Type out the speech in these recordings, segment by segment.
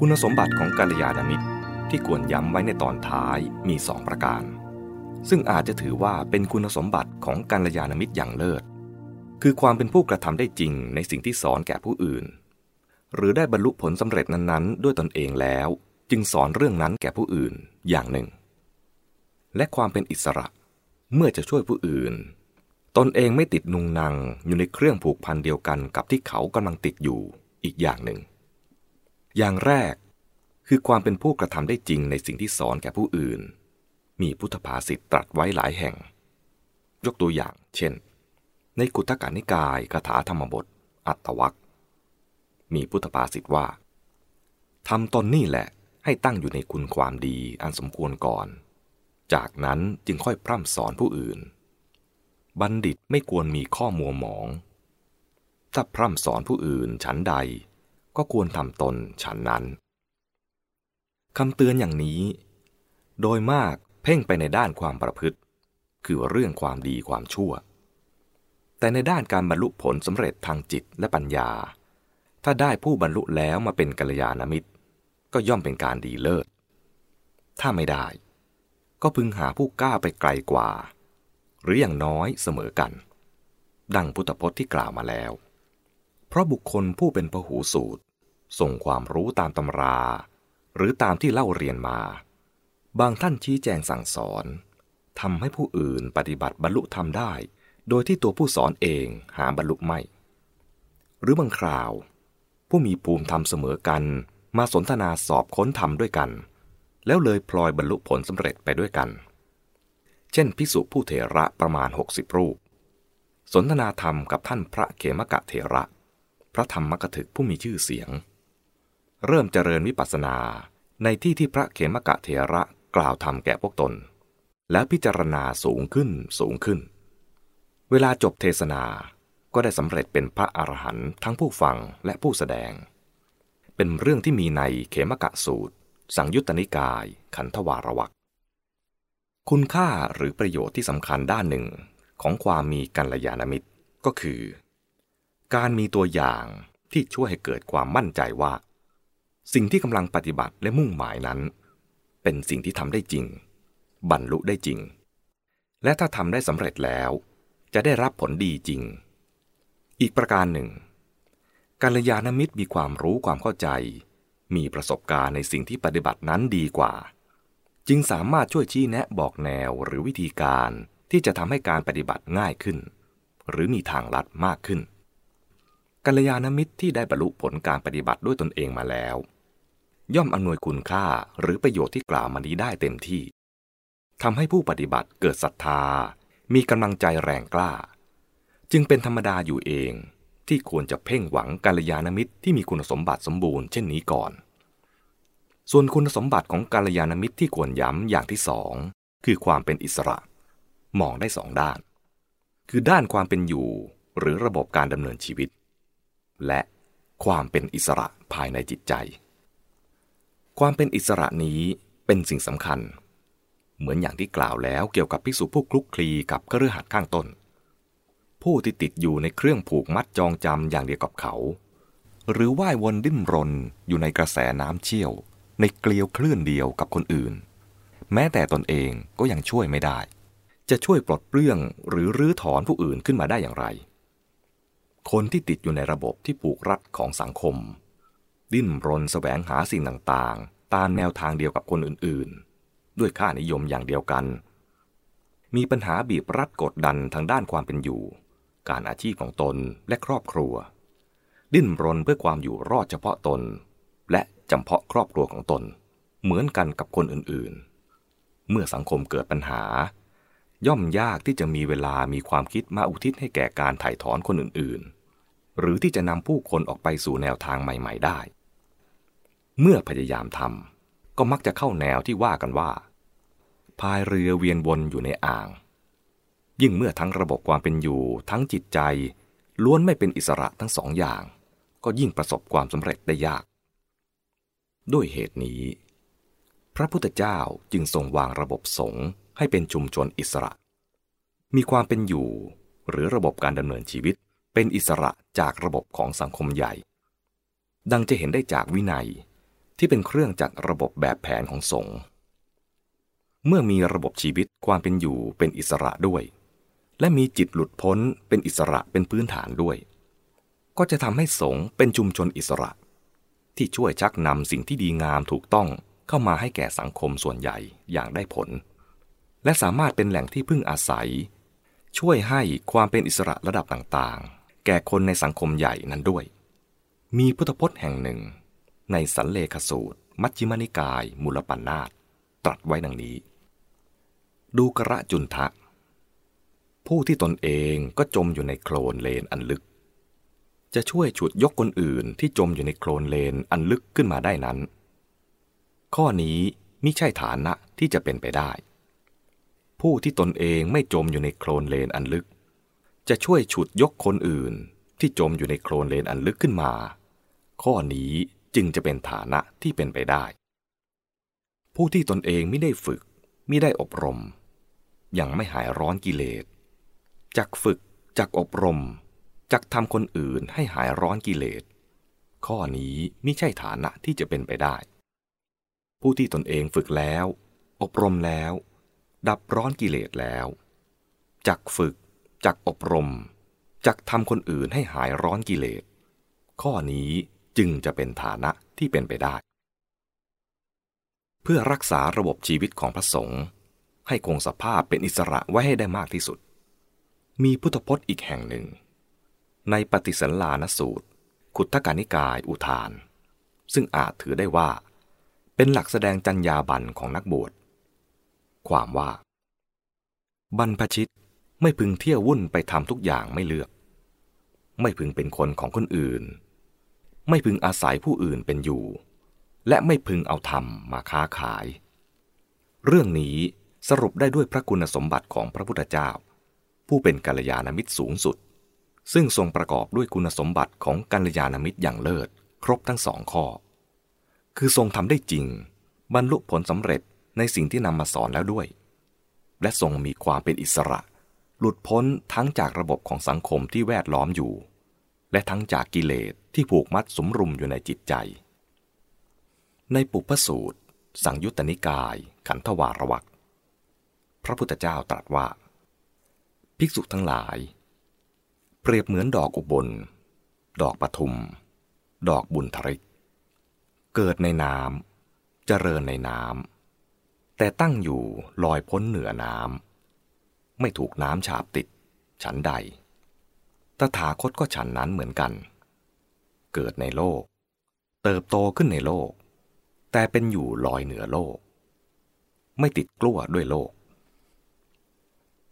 คุณสมบัติของกัลยาณมิตรที่ควรย้ำไว้ในตอนท้ายมีสองประการ ซึ่งอาจจะถือว่าเป็นคุณสมบัติของกัลยาณมิตรอย่างเลิศ คือความเป็นผู้กระทำได้จริงในสิ่งที่สอนแก่ผู้อื่น หรือได้บรรลุผลสำเร็จนั้นๆ ด้วยตนเองแล้ว จึงสอนเรื่องนั้นแก่ผู้อื่นอย่างหนึ่ง และความเป็นอิสระเมื่อจะช่วยผู้อื่น ตนเองไม่ติดนุงนางอยู่ในเครื่องผูกพันเดียวกันกับที่เขากำลังติดอยู่อีกอย่างหนึ่ง อย่างแรกคือความเป็นผู้กระทำได้จริงในสิ่งที่สอนแก่ผู้อื่น มีพุทธภาษิตตรัสไว้หลายแห่ง ยกตัวอย่าง เช่น ในกุตกานิกายคาถาธรรมบท อัตวักมีพุทธภาษิตว่าทำตนนี่แหละให้ตั้งอยู่ในคุณความดีอันสมควรก่อน จากนั้นจึงค่อยพร่ำสอนผู้อื่น บัณฑิตไม่ควรมีข้อมัวหมอง ถ้าพร่ำสอนผู้อื่นฉันใด ก็ควรทำตนฉันนั้นคำเตือนอย่างนี้ โดยมากเพ่งไปในด้านความประพฤติ คือเรื่องความดีความชั่ว แต่ในด้านการบรรลุผลสำเร็จทางจิตและปัญญา ถ้าได้ผู้บรรลุแล้วมาเป็นกัลยาณมิตร ก็ย่อมเป็นการดีเลิศ ถ้าไม่ได้ ก็พึงหาผู้กล้าไปไกลกว่า หรืออย่างน้อยเสมอกัน ดังพุทธพจน์ที่กล่าวมาแล้ว เพราะบุคคลผู้เป็นพหูสูตร ส่งความรู้ตามตำรา หรือตามที่เล่าเรียนมา บางท่านชี้แจงสั่งสอนทำให้ผู้อื่นปฏิบัติบรรลุธรรมได้ โดยที่ตัวผู้สอนเองหาบรรลุไม่ หรือบางคราว ผู้มีภูมิธรรมเสมอกัน มาสนทนาสอบค้นธรรมด้วยกัน แล้วเลยพลอยบรรลุผลสำเร็จไปด้วยกัน เช่นพิสุผู้เถระประมาณ 60 รูป สนทนาธรรมกับท่านพระเขมกะเถระ พระธรรมกถึกผู้มีชื่อเสียง เริ่มเจริญวิปัสสนา ในที่ที่พระเขมกะเถระกล่าวธรรมแก่พวกตน แล้วพิจารณาสูงขึ้นสูงขึ้น เวลาจบเทศนาก็ได้สำเร็จเป็นพระอรหันต์ทั้งผู้ฟังและผู้แสดง เป็นเรื่องที่มีในเขมกะสูตร สังยุตตนิกาย ขันธวารวักคุณค่าหรือประโยชน์ที่สำคัญด้านหนึ่งของความมีกัลยาณมิตรก็คือ การมีตัวอย่างที่ช่วยให้เกิดความมั่นใจว่า สิ่งที่กำลังปฏิบัติและมุ่งหมายนั้น เป็นสิ่งที่ทำได้จริง บรรลุได้จริง และถ้าทำได้สำเร็จแล้ว จะได้รับผลดีจริง อีกประการหนึ่งกัลยาณมิตรมีความรู้ความเข้าใจ มีประสบการณ์ในสิ่งที่ปฏิบัตินั้นดีกว่า จึงสามารถช่วยชี้แนะบอกแนวหรือวิธีการที่จะทำให้การปฏิบัติง่ายขึ้น หรือมีทางลัดมากขึ้นกัลยาณมิตรที่ได้บรรลุผลการปฏิบัติด้วยตนเองมาแล้ว ย่อมอำนวยคุณค่าหรือประโยชน์ที่กล่าวมานี้ได้เต็มที่ทำให้ผู้ปฏิบัติเกิดศรัทธา มีกำลังใจแรงกล้า จึงเป็นธรรมดาอยู่เองที่ควรจะเพ่งหวังกัลยาณมิตรที่มีคุณสมบัติสมบูรณ์เช่นนี้ก่อน ส่วนคุณสมบัติของกัลยาณมิตรที่ควรย้ำอย่างที่สองคือความเป็นอิสระ มองได้สองด้าน คือด้านความเป็นอยู่หรือระบบการดำเนินชีวิต และความเป็นอิสระภายในจิตใจ ความเป็นอิสระนี้เป็นสิ่งสำคัญ เหมือนอย่างที่กล่าวแล้วเกี่ยวกับภิกษุผู้คลุกคลีกับเครือขัดข้างต้น ผู้ที่ติดอยู่ในเครื่องผูกมัดจองจำอย่างเดียวกับเขา หรือว่ายวนดิ้นรนอยู่ในกระแสน้ำเชี่ยว ในเกลียวคลื่นเดียวกับคนอื่น แม้แต่ตนเองก็ยังช่วยไม่ได้ จะช่วยปลดเปลื้องหรือรื้อถอนผู้อื่นขึ้นมาได้อย่างไร คนที่ติดอยู่ในระบบที่ผูกรัดของสังคม ดิ้นรนแสวงหาสิ่งต่างๆ ตามแนวทางเดียวกับคนอื่นๆ ด้วยค่านิยมอย่างเดียวกัน มีปัญหาบีบรัดกดดันทางด้านความเป็นอยู่ การอาชีพของตนและครอบครัว ดิ้นรนเพื่อความอยู่รอดเฉพาะตน และจำเพาะครอบครัวของตน เหมือนกันกับคนอื่นๆ เมื่อสังคมเกิดปัญหา ย่อมยากที่จะมีเวลามีความคิดมาอุทิศให้แก่การถ่ายถอนคนอื่นๆหรือที่จะนำผู้คนออกไปสู่แนวทางใหม่ ๆ ได้ เมื่อพยายามทำก็มักจะเข้าแนวที่ว่ากันว่าพายเรือเวียนวนอยู่ในอ่าง ยิ่งเมื่อทั้งระบบความเป็นอยู่ทั้งจิตใจ ล้วนไม่เป็นอิสระทั้งสองอย่าง ก็ยิ่งประสบความสำเร็จได้ยาก ด้วยเหตุนี้ พระพุทธเจ้าจึงทรงวางระบบสงฆ์ให้เป็นชุมชนอิสระ มีความเป็นอยู่ หรือระบบการดำเนินชีวิตเป็นอิสระจากระบบของสังคมใหญ่ ดังจะเห็นได้จากวินัย ที่เป็นเครื่องจัดระบบแบบแผนของสงฆ์เมื่อมีระบบชีวิตความเป็นอยู่เป็นอิสระด้วย และมีจิตหลุดพ้นเป็นอิสระเป็นพื้นฐานด้วย ก็จะทำให้สงฆ์เป็นชุมชนอิสระ ที่ช่วยชักนำสิ่งที่ดีงามถูกต้องเข้ามาให้แก่สังคมส่วนใหญ่อย่างได้ผล และสามารถเป็นแหล่งที่พึ่งอาศัย ช่วยให้ความเป็นอิสระระดับต่างๆ แก่คนในสังคมใหญ่นั้นด้วย มีพุทธพจน์แห่งหนึ่ง ในสันเลขสูตร มัชฌิมนิกาย มูลปัญนาตตรัสไว้ดังนี้ ดูกระจุนทะ ผู้ที่ตนเองก็จมอยู่ในโคลนเลนอันลึก จะช่วยฉุดยกคนอื่นที่จมอยู่ในโคลนเลนอันลึกขึ้นมาได้นั้น ข้อนี้มิใช่ฐานะที่จะเป็นไปได้ ผู้ที่ตนเองไม่จมอยู่ในโคลนเลนอันลึก จะช่วยฉุดยกคนอื่นที่จมอยู่ในโคลนเลนอันลึกขึ้นมา ข้อนี้จึงจะเป็นฐานะที่เป็นไปได้ ผู้ที่ตนเองไม่ได้ฝึกไม่ได้อบรม ยังไม่หายร้อนกิเลสจักฝึกจักอบรมจักทำคนอื่นให้หายร้อนกิเลสข้อนี้ไม่ใช่ฐานะที่จะเป็นไปได้ ผู้ที่ตนเองฝึกแล้ว อบรมแล้ว ดับร้อนกิเลสแล้วจักฝึกจักอบรมจักทำคนอื่นให้หายร้อนกิเลสข้อนี้ จึงจะเป็นฐานะที่เป็นไปได้ เพื่อรักษาระบบชีวิตของพระสงฆ์ให้คงสภาพเป็นอิสระไว้ให้ได้มากที่สุด มีพุทธพจน์อีกแห่งหนึ่ง ในปฏิสันลานสูตร ขุทธกานิกายอุทาน ซึ่งอาจถือได้ว่า เป็นหลักแสดงจัญญาบันของนักบวช ความว่า บรรพชิตไม่พึงเที่ยววุ่นไปทำทุกอย่างไม่เลือก ไม่พึงเป็นคนของคนอื่น ไม่พึงอาศัยผู้อื่นเป็นอยู่ และไม่พึงเอาธรรมมาค้าขาย เรื่องนี้สรุปได้ด้วยพระคุณสมบัติของพระพุทธเจ้า ผู้เป็นกัลยาณมิตรสูงสุด ซึ่งทรงประกอบด้วยคุณสมบัติของกัลยาณมิตรอย่างเลิศ ครบทั้งสองข้อ คือทรงทำได้จริง บรรลุผลสำเร็จในสิ่งที่นำมาสอนแล้วด้วย และทรงมีความเป็นอิสระ หลุดพ้นทั้งจากระบบของสังคมที่แวดล้อมอยู่ และทั้งจากกิเลสที่ผูกมัดสมรุมอยู่ในจิตใจ ในปุพสูตร สังยุตตนิกาย ขันธวารวักพระพุทธเจ้าตรัสว่า ภิกษุทั้งหลาย เปรียบเหมือนดอกอุบล ดอกปทุม ดอกบุญทริก เกิดในน้ำเจริญในน้ำแต่ตั้งอยู่ลอยพ้นเหนือน้ำไม่ถูกน้ำฉาบติด ฉันใด ตถาคตก็ฉันนั้นเหมือนกัน เกิดในโลก เติบโตขึ้นในโลก แต่เป็นอยู่ลอยเหนือโลก ไม่ติดกลัวด้วยโลก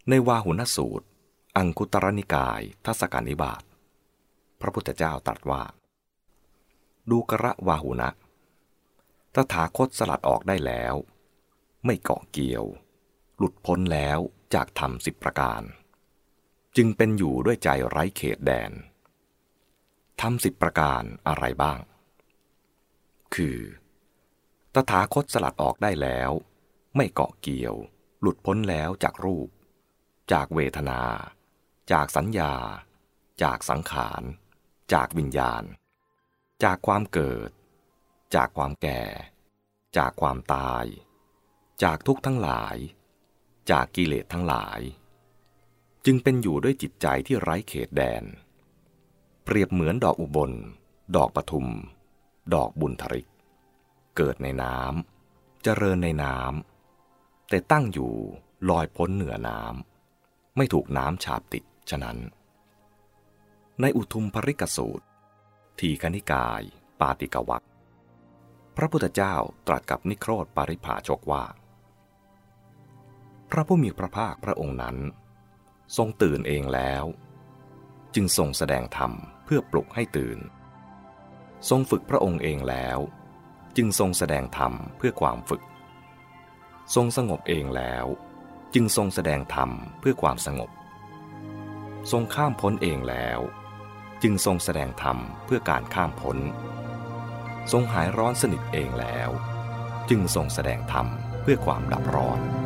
ในวาหุนสูตร อังคุตรนิกายทัศกานิบาตพระพุทธเจ้าตรัสว่า ดูกระวาหุนะตถาคตสลัดออกได้แล้ว ไม่เกาะเกี่ยว หลุดพ้นแล้วจากธรรมสิบประการ จึงเป็นอยู่ด้วยใจไร้เขตแดนธรรมสิบประการอะไรบ้าง คือ ตถาคตสลัดออกได้แล้ว ไม่เกาะเกี่ยว หลุดพ้นแล้วจากรูป จากเวทนา จากสัญญา จากสังขาร จากวิญญาณ จากความเกิด จากความแก่ จากความตาย จากทุกทั้งหลาย จากกิเลสทั้งหลาย จึงเป็นอยู่ด้วยจิตใจที่ไร้เขตแดน เปรียบเหมือนดอกอุบล ดอกปทุม ดอกบุญทริก เกิดในน้ำเจริญในน้ำแต่ตั้งอยู่ลอยพ้นเหนือน้ำไม่ถูกน้ำฉาบติดฉะนั้น ในอุทุมภริกสูตร ทีคณิกาย ปาติกวักพระพุทธเจ้าตรัสกับนิโครธปาริภาชกว่า พระผู้มีพระภาคพระองค์นั้น ทรงตื่นเองแล้ว จึงทรงแสดงธรรมเพื่อปลุกให้ตื่น ทรงฝึกพระองค์เองแล้ว จึงทรงแสดงธรรมเพื่อความฝึก ทรงสงบเองแล้ว จึงทรงแสดงธรรมเพื่อความสงบ ทรงข้ามพ้นเองแล้ว จึงทรงแสดงธรรมเพื่อการข้ามพ้น ทรงหายร้อนสนิทเองแล้ว จึงทรงแสดงธรรมเพื่อความดับร้อน